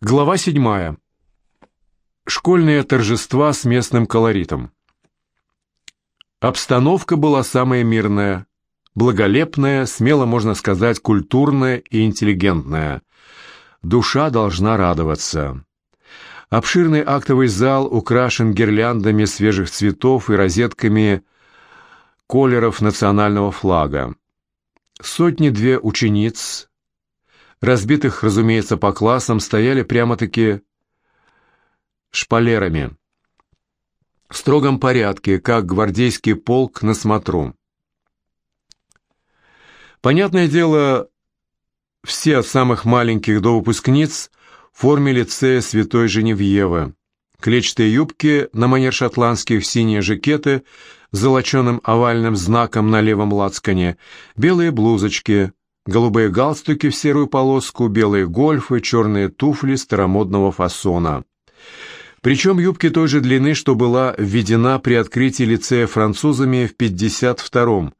Глава седьмая. Школьные торжества с местным колоритом. Обстановка была самая мирная, благолепная, смело можно сказать, культурная и интеллигентная. Душа должна радоваться. Обширный актовый зал украшен гирляндами свежих цветов и розетками колеров национального флага. Сотни-две учениц, разбитых, разумеется, по классам, стояли прямо-таки шпалерами. В строгом порядке, как гвардейский полк на смотру. Понятное дело, все от самых маленьких до выпускниц в форме лицея Святой Женевьевы. Клетчатые юбки на манер шотландских, синие жакеты с золоченым овальным знаком на левом лацкане, белые блузочки – голубые галстуки в серую полоску, белые гольфы, черные туфли старомодного фасона. Причем юбки той же длины, что была введена при открытии лицея французами в 52-м,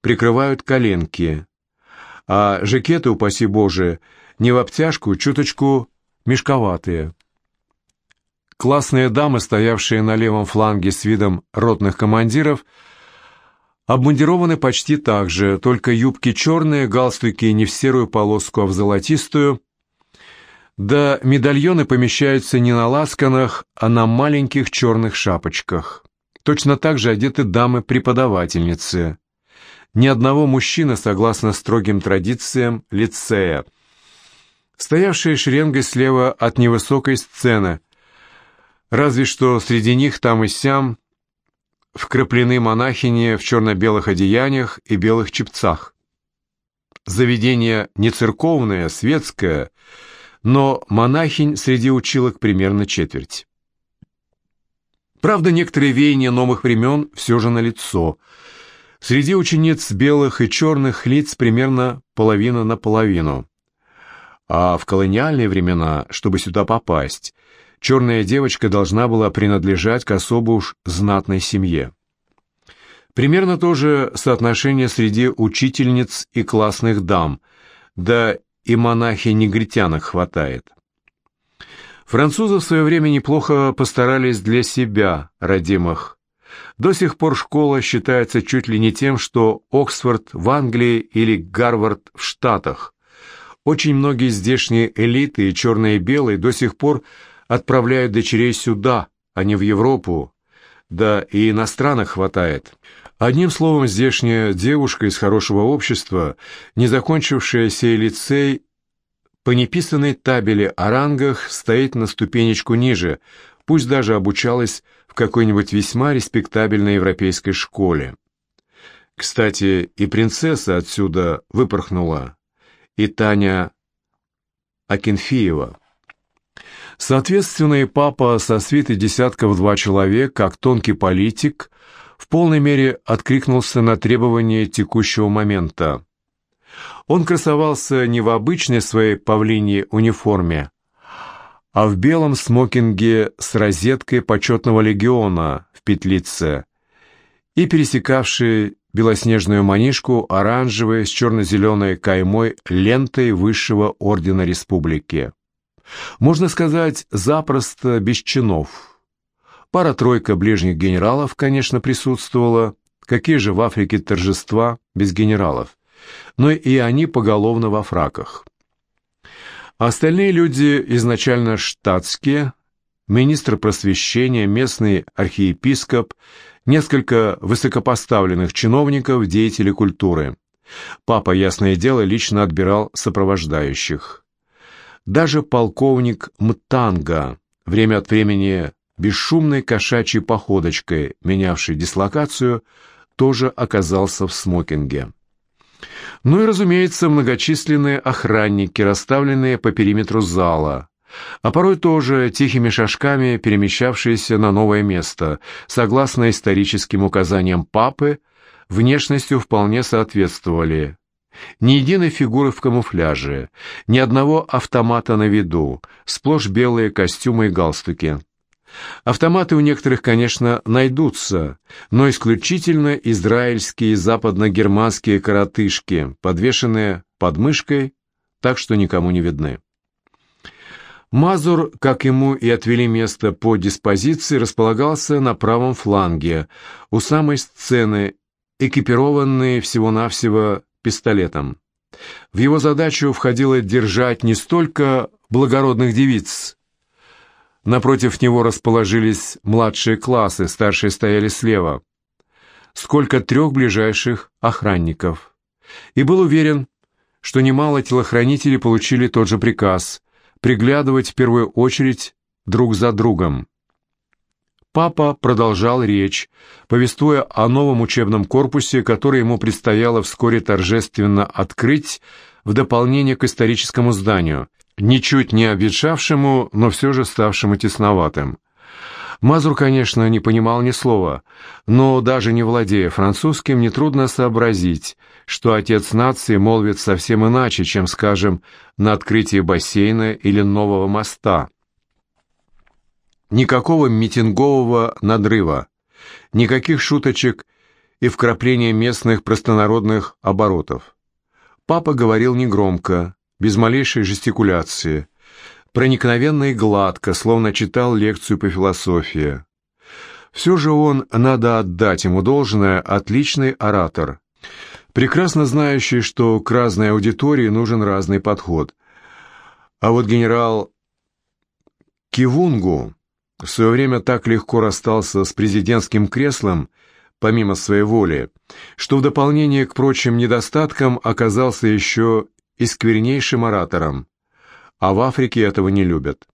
прикрывают коленки. А жакеты, упаси Боже, не в обтяжку, чуточку мешковатые. Классные дамы, стоявшие на левом фланге с видом ротных командиров, Обмундированы почти так же, только юбки черные, галстуки не в серую полоску, а в золотистую. Да медальоны помещаются не на ласканах, а на маленьких черных шапочках. Точно так же одеты дамы-преподавательницы. Ни одного мужчины, согласно строгим традициям лицея. Стоявшие шеренгой слева от невысокой сцены. Разве что среди них там и сям вкраплены монахини в черно-белых одеяниях и белых чепцах. Заведение не церковное, светское, но монахинь среди училок примерно четверть. Правда, некоторые веяния новых времен все же налицо. Среди учениц белых и черных лиц примерно половина на половину. А в колониальные времена, чтобы сюда попасть, черная девочка должна была принадлежать к особо уж знатной семье. Примерно то же соотношение среди учительниц и классных дам, да и монахи-негритянок хватает. Французы в свое время неплохо постарались для себя, родимых. До сих пор школа считается чуть ли не тем, что Оксфорд в Англии или Гарвард в Штатах. Очень многие здешние элиты, и черные и белые, до сих пор отправляют дочерей сюда, а не в Европу. Да и иностранных хватает. Одним словом, здешняя девушка из хорошего общества, не закончившая сей лицей, по неписанной табели о рангах стоит на ступенечку ниже, пусть даже обучалась в какой-нибудь весьма респектабельной европейской школе. Кстати, и принцесса отсюда выпорхнула, и Таня Акинфеева. Соответственно, и папа со свитой десятков два человек, как тонкий политик, в полной мере откликнулся на требования текущего момента. Он красовался не в обычной своей павлиньей униформе, а в белом смокинге с розеткой почетного легиона в петлице и пересекавший белоснежную манишку оранжевой с черно-зеленой каймой лентой высшего ордена республики. Можно сказать, запросто без чинов. Пара-тройка ближних генералов, конечно, присутствовала. Какие же в Африке торжества без генералов? Но и они поголовно во фраках. Остальные люди изначально штатские, министр просвещения, местный архиепископ, несколько высокопоставленных чиновников, деятелей культуры. Папа, ясное дело, лично отбирал сопровождающих. Даже полковник Мтанга, время от времени бесшумной кошачьей походочкой, менявший дислокацию, тоже оказался в смокинге. Ну и, разумеется, многочисленные охранники, расставленные по периметру зала, а порой тоже тихими шажками перемещавшиеся на новое место, согласно историческим указаниям папы, внешностью вполне соответствовали ни единой фигуры в камуфляже, ни одного автомата на виду, сплошь белые костюмы и галстуки. Автоматы у некоторых, конечно, найдутся, но исключительно израильские и западно-германские коротышки, подвешенные под мышкой, так что никому не видны. Мазур, как ему и отвели место по диспозиции, располагался на правом фланге, у самой сцены, экипированный всего-навсего пистолетом. В его задачу входило держать не столько благородных девиц. Напротив него расположились младшие классы, старшие стояли слева. Сколько трех ближайших охранников. И был уверен, что немало телохранителей получили тот же приказ приглядывать в первую очередь друг за другом. Папа продолжал речь, повествуя о новом учебном корпусе, который ему предстояло вскоре торжественно открыть в дополнение к историческому зданию, ничуть не обветшавшему, но все же ставшему тесноватым. Мазур, конечно, не понимал ни слова, но даже не владея французским, нетрудно сообразить, что отец нации молвит совсем иначе, чем, скажем, на открытии бассейна или нового моста. Никакого митингового надрыва, никаких шуточек и вкрапления местных простонародных оборотов. Папа говорил негромко, без малейшей жестикуляции, проникновенно и гладко, словно читал лекцию по философии. Все же он, надо отдать ему должное, отличный оратор, прекрасно знающий, что к разной аудитории нужен разный подход. А вот генерал Кивунгу в свое время так легко расстался с президентским креслом, помимо своей воли, что в дополнение к прочим недостаткам оказался еще и сквернейшим оратором а в Африке этого не любят.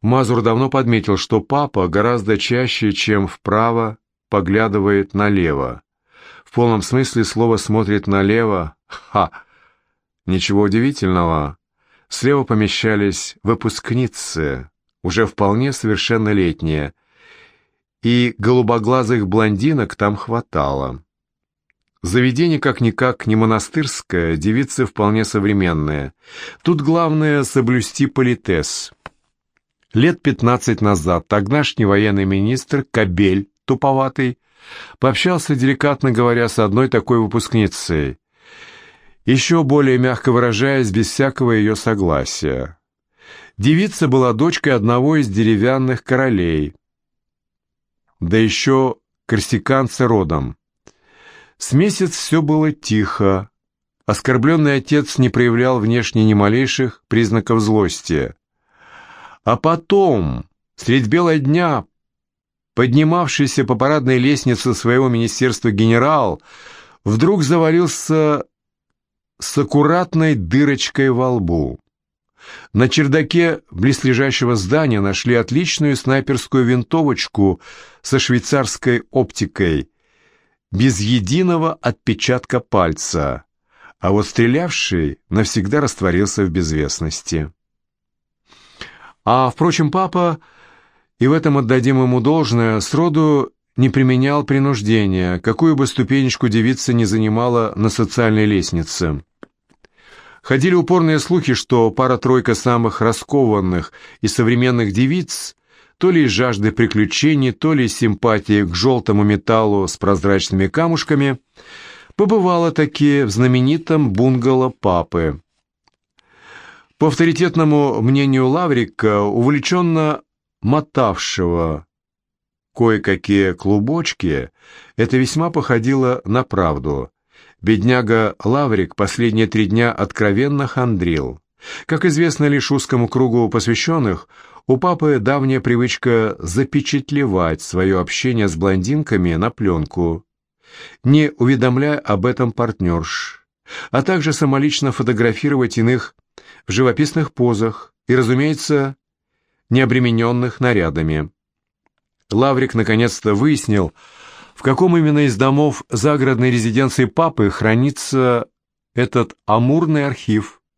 Мазур давно подметил, что папа гораздо чаще, чем вправо, поглядывает налево. В полном смысле слова смотрит налево. Ха! Ничего удивительного. Слева помещались выпускницы, уже вполне совершеннолетние, и голубоглазых блондинок там хватало. Заведение как-никак не монастырское, девицы вполне современные. Тут главное соблюсти политес. Лет пятнадцать назад тогдашний военный министр Кабель, туповатый, пообщался, деликатно говоря, с одной такой выпускницей, еще более мягко выражаясь, без всякого ее согласия. Девица была дочкой одного из деревянных королей, да еще корсиканца родом. С месяц все было тихо. Оскорбленный отец не проявлял внешне ни малейших признаков злости. А потом, средь бела дня, поднимавшийся по парадной лестнице своего министерства генерал, вдруг завалился с аккуратной дырочкой во лбу. На чердаке близлежащего здания нашли отличную снайперскую винтовочку со швейцарской оптикой, без единого отпечатка пальца, а вот стрелявший навсегда растворился в безвестности. А, впрочем, папа, и в этом отдадим ему должное, сроду не применял принуждения, какую бы ступенечку девица не занимала на социальной лестнице. Ходили упорные слухи, что пара-тройка самых раскованных и современных девиц то ли из жажды приключений, то ли симпатии к желтому металлу с прозрачными камушками, побывала таки в знаменитом бунгало папы. По авторитетному мнению Лаврика, увлеченно мотавшего кое-какие клубочки, это весьма походило на правду. Бедняга Лаврик последние три дня откровенно хандрил. Как известно лишь узкому кругу посвященных, у папы давняя привычка запечатлевать свое общение с блондинками на пленку, не уведомляя об этом партнерш, а также самолично фотографировать иных в живописных позах и, разумеется, не обремененных нарядами. Лаврик наконец-то выяснил, в каком именно из домов загородной резиденции папы хранится этот амурный архив –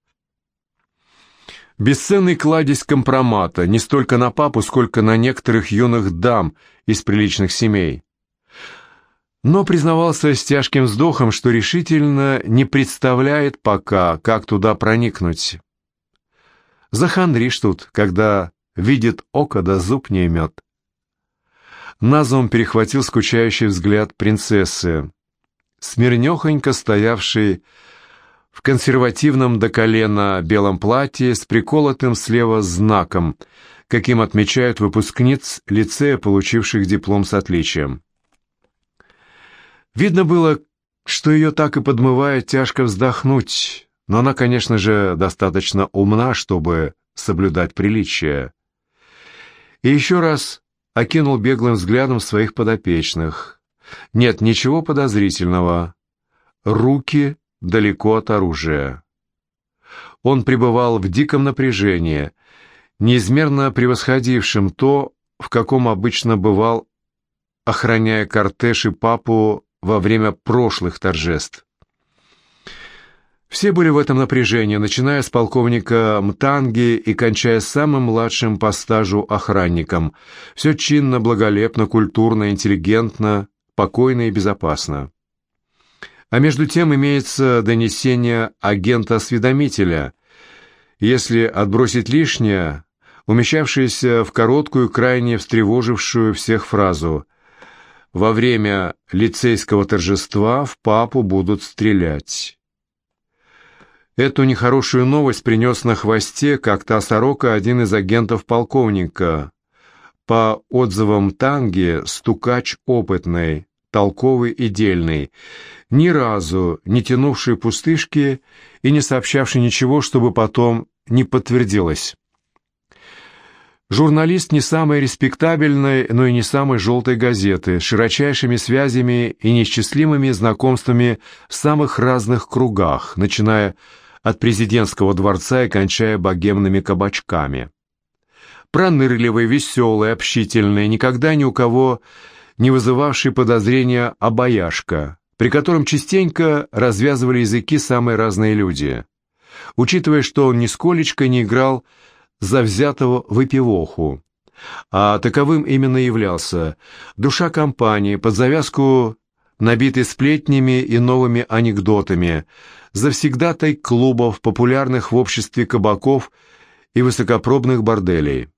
Бесценный кладезь компромата не столько на папу, сколько на некоторых юных дам из приличных семей. Но признавался с тяжким вздохом, что решительно не представляет пока, как туда проникнуть. Захандришь тут, когда видит око да зуб не имет. Назом перехватил скучающий взгляд принцессы, смирнехонько стоявшей в консервативном до колена белом платье с приколотым слева знаком, каким отмечают выпускниц лицея, получивших диплом с отличием. Видно было, что ее так и подмывает тяжко вздохнуть, но она, конечно же, достаточно умна, чтобы соблюдать приличие. И еще раз окинул беглым взглядом своих подопечных. Нет, ничего подозрительного. Руки далеко от оружия. Он пребывал в диком напряжении, неизмерно превосходившем то, в каком обычно бывал, охраняя кортеж и папу во время прошлых торжеств. Все были в этом напряжении, начиная с полковника Мтанги и кончая самым младшим по стажу охранником. Все чинно, благолепно, культурно, интеллигентно, покойно и безопасно. А между тем имеется донесение агента-осведомителя. Если отбросить лишнее, умещавшееся в короткую, крайне встревожившую всех фразу «Во время лицейского торжества в папу будут стрелять». Эту нехорошую новость принес на хвосте, как та сорока, один из агентов полковника. По отзывам Танги, стукач опытный, толковый и дельный, ни разу не тянувший пустышки и не сообщавший ничего, чтобы потом не подтвердилось. Журналист не самой респектабельной, но и не самой желтой газеты, с широчайшими связями и неисчислимыми знакомствами в самых разных кругах, начиная от президентского дворца и кончая богемными кабачками. Пронырливый, веселый, общительный, никогда ни у кого не вызывавший подозрения обаяшка, при котором частенько развязывали языки самые разные люди. Учитывая, что он нисколечко не играл за взятого выпивоху, а таковым именно являлся, душа компании, под завязку набитой сплетнями и новыми анекдотами, завсегдатай клубов, популярных в обществе кабаков и высокопробных борделей.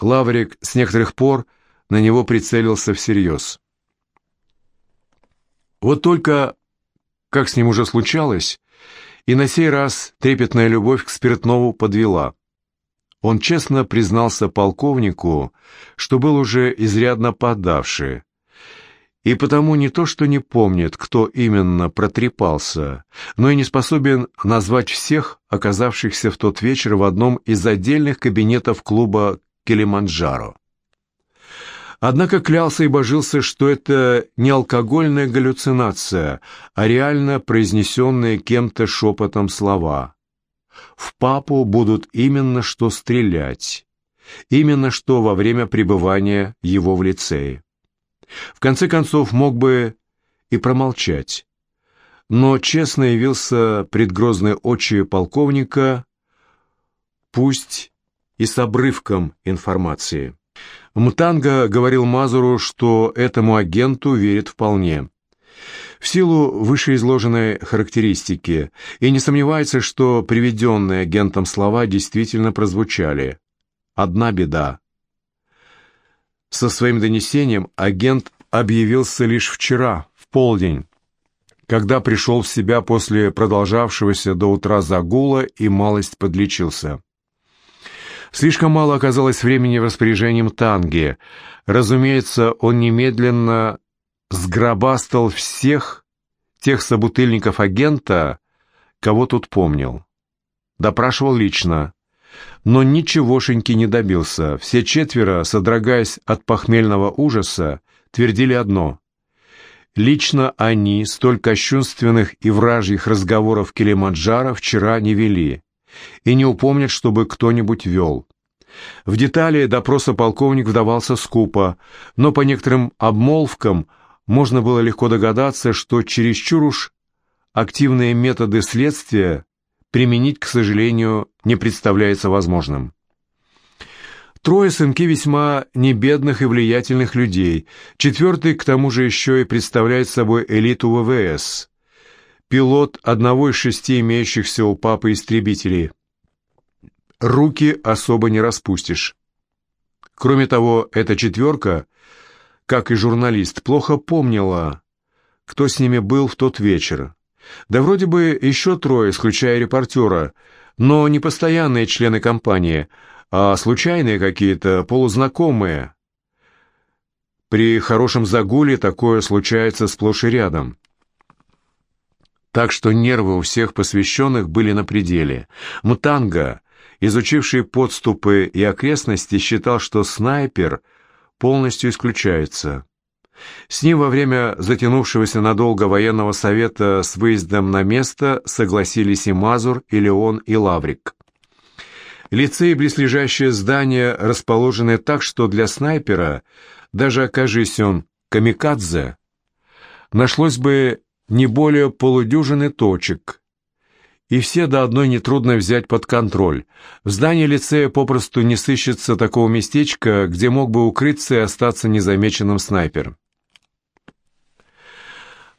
Лаврик с некоторых пор на него прицелился всерьез. Вот только, как с ним уже случалось, и на сей раз трепетная любовь к спиртнову подвела. Он честно признался полковнику, что был уже изрядно подавший, и потому не то что не помнит, кто именно протрепался, но и не способен назвать всех, оказавшихся в тот вечер в одном из отдельных кабинетов клуба «Килиманджаро». Однако клялся и божился, что это не алкогольная галлюцинация, а реально произнесенные кем-то шепотом слова. В папу будут именно что стрелять, именно что во время пребывания его в лицее. В конце концов, мог бы и промолчать, но честно явился пред грозной очи полковника, пусть и с обрывком информации. Мтанга говорил Мазуру, что этому агенту верит вполне. В силу вышеизложенной характеристики и не сомневается, что приведенные агентом слова действительно прозвучали. Одна беда. Со своим донесением агент объявился лишь вчера, в полдень, когда пришел в себя после продолжавшегося до утра загула и малость подлечился. Слишком мало оказалось времени в распоряжением Танги. Разумеется, он немедленно сгробастал всех тех собутыльников агента, кого тут помнил. Допрашивал лично, но ничегошеньки не добился. Все четверо, содрогаясь от похмельного ужаса, твердили одно. Лично они столь кощунственных и вражьих разговоров Килимаджаро вчера не вели и не упомнят, чтобы кто-нибудь вел. В детали допроса полковник вдавался скупо, но по некоторым обмолвкам можно было легко догадаться, что чересчур уж активные методы следствия применить, к сожалению, не представляется возможным. Трое сынки весьма небедных и влиятельных людей, четвертый, к тому же, еще и представляет собой элиту ВВС – пилот одного из шести имеющихся у папы истребителей. Руки особо не распустишь. Кроме того, эта четверка, как и журналист, плохо помнила, кто с ними был в тот вечер, Да вроде бы еще трое, исключая репортера, но не постоянные члены компании, а случайные какие-то, полузнакомые. При хорошем загуле такое случается сплошь и рядом. Так что нервы у всех посвященных были на пределе. Мутанга, изучивший подступы и окрестности, считал, что снайпер полностью исключается. С ним во время затянувшегося надолго военного совета с выездом на место согласились и Мазур, и Леон, и Лаврик. Лицей и близлежащее здание расположены так, что для снайпера, даже окажись он камикадзе, нашлось бы не более полудюжины точек, и все до одной нетрудно взять под контроль. В здании лицея попросту не сыщется такого местечка, где мог бы укрыться и остаться незамеченным снайпер.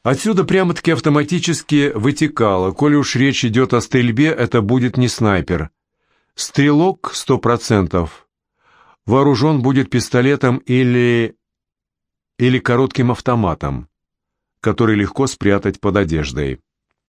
Отсюда прямо-таки автоматически вытекало, коли уж речь идет о стрельбе, это будет не снайпер. Стрелок сто процентов. Вооружен будет пистолетом или... или коротким автоматом, который легко спрятать под одеждой.